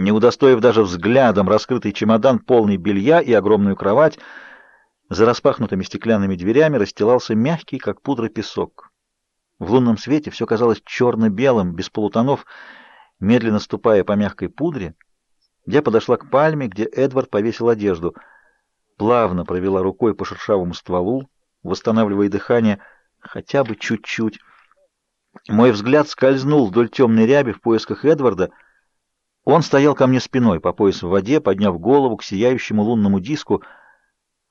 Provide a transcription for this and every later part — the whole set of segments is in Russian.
Не удостоив даже взглядом раскрытый чемодан, полный белья и огромную кровать, за распахнутыми стеклянными дверями расстилался мягкий, как пудра, песок. В лунном свете все казалось черно-белым, без полутонов. Медленно ступая по мягкой пудре, я подошла к пальме, где Эдвард повесил одежду. Плавно провела рукой по шершавому стволу, восстанавливая дыхание хотя бы чуть-чуть. Мой взгляд скользнул вдоль темной ряби в поисках Эдварда. Он стоял ко мне спиной, по пояс в воде, подняв голову к сияющему лунному диску.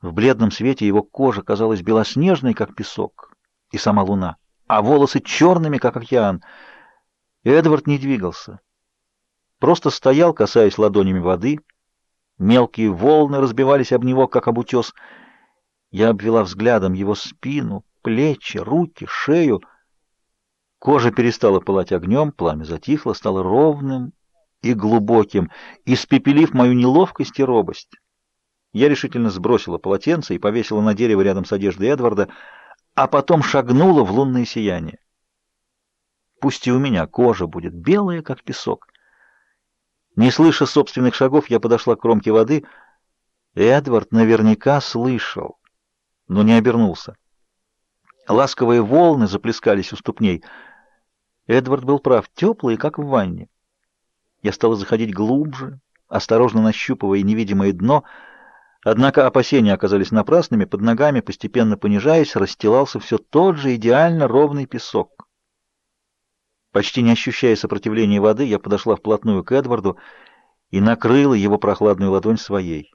В бледном свете его кожа казалась белоснежной, как песок, и сама луна, а волосы черными, как океан. Эдвард не двигался. Просто стоял, касаясь ладонями воды. Мелкие волны разбивались об него, как об утес. Я обвела взглядом его спину, плечи, руки, шею — Кожа перестала пылать огнем, пламя затихло, стало ровным и глубоким, испепелив мою неловкость и робость. Я решительно сбросила полотенце и повесила на дерево рядом с одеждой Эдварда, а потом шагнула в лунное сияние. Пусть и у меня кожа будет белая, как песок. Не слыша собственных шагов, я подошла к кромке воды. Эдвард наверняка слышал, но не обернулся. Ласковые волны заплескались у ступней — Эдвард был прав, теплые, как в ванне. Я стала заходить глубже, осторожно нащупывая невидимое дно, однако опасения оказались напрасными, под ногами, постепенно понижаясь, расстилался все тот же идеально ровный песок. Почти не ощущая сопротивления воды, я подошла вплотную к Эдварду и накрыла его прохладную ладонь своей.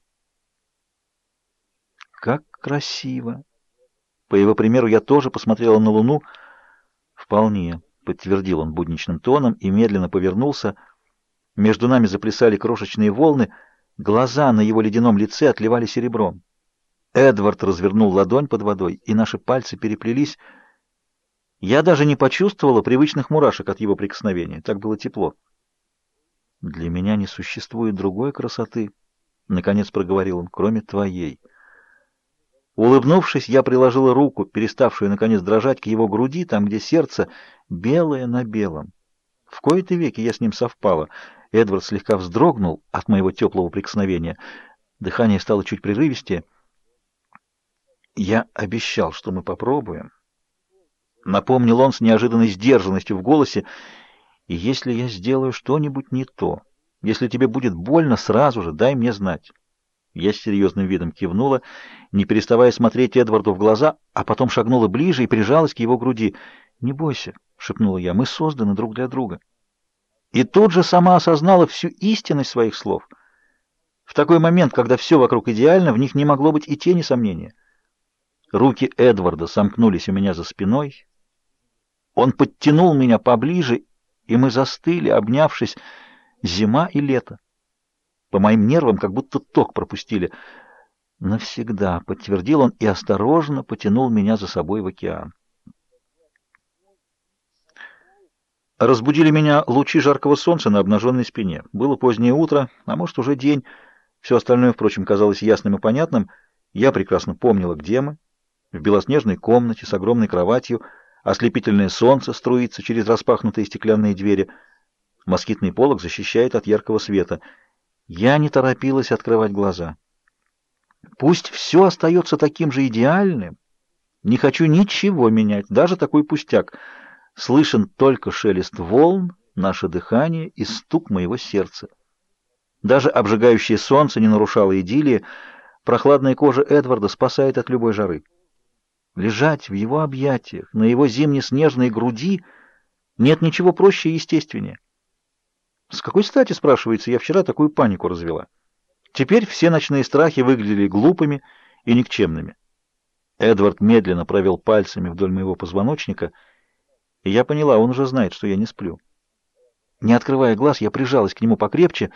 Как красиво! По его примеру, я тоже посмотрела на луну. Вполне подтвердил он будничным тоном и медленно повернулся. Между нами заплясали крошечные волны, глаза на его ледяном лице отливали серебром. Эдвард развернул ладонь под водой, и наши пальцы переплелись. Я даже не почувствовала привычных мурашек от его прикосновения. Так было тепло. «Для меня не существует другой красоты», — наконец проговорил он, — «кроме твоей». Улыбнувшись, я приложила руку, переставшую наконец дрожать, к его груди, там, где сердце, белое на белом. В кои-то веки я с ним совпала. Эдвард слегка вздрогнул от моего теплого прикосновения. Дыхание стало чуть прерывистее. Я обещал, что мы попробуем. Напомнил он с неожиданной сдержанностью в голосе. И если я сделаю что-нибудь не то, если тебе будет больно, сразу же дай мне знать. Я с серьезным видом кивнула, не переставая смотреть Эдварду в глаза, а потом шагнула ближе и прижалась к его груди. «Не бойся», — шепнула я, — «мы созданы друг для друга». И тут же сама осознала всю истинность своих слов. В такой момент, когда все вокруг идеально, в них не могло быть и тени сомнения. Руки Эдварда сомкнулись у меня за спиной. Он подтянул меня поближе, и мы застыли, обнявшись, зима и лето. По моим нервам как будто ток пропустили. «Навсегда», — подтвердил он и осторожно потянул меня за собой в океан. Разбудили меня лучи жаркого солнца на обнаженной спине. Было позднее утро, а может уже день. Все остальное, впрочем, казалось ясным и понятным. Я прекрасно помнила, где мы. В белоснежной комнате с огромной кроватью. Ослепительное солнце струится через распахнутые стеклянные двери. Москитный полог защищает от яркого света — я не торопилась открывать глаза. Пусть все остается таким же идеальным. Не хочу ничего менять, даже такой пустяк. Слышен только шелест волн, наше дыхание и стук моего сердца. Даже обжигающее солнце не нарушало идиллии. Прохладная кожа Эдварда спасает от любой жары. Лежать в его объятиях, на его зимне-снежной груди нет ничего проще и естественнее. С какой стати, спрашивается, я вчера такую панику развела? Теперь все ночные страхи выглядели глупыми и никчемными. Эдвард медленно провел пальцами вдоль моего позвоночника, и я поняла, он уже знает, что я не сплю. Не открывая глаз, я прижалась к нему покрепче.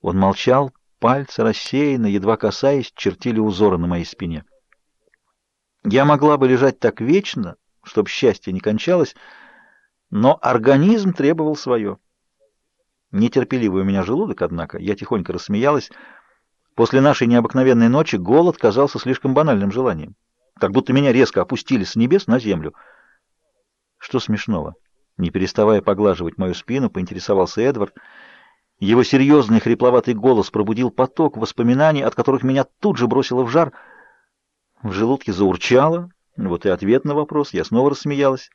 Он молчал, пальцы рассеянно, едва касаясь, чертили узоры на моей спине. Я могла бы лежать так вечно, чтобы счастье не кончалось, но организм требовал свое. Нетерпеливый у меня желудок, однако, я тихонько рассмеялась. После нашей необыкновенной ночи голод казался слишком банальным желанием. Как будто меня резко опустили с небес на землю. Что смешного? Не переставая поглаживать мою спину, поинтересовался Эдвард. Его серьезный хрипловатый голос пробудил поток воспоминаний, от которых меня тут же бросило в жар. В желудке заурчало, вот и ответ на вопрос, я снова рассмеялась.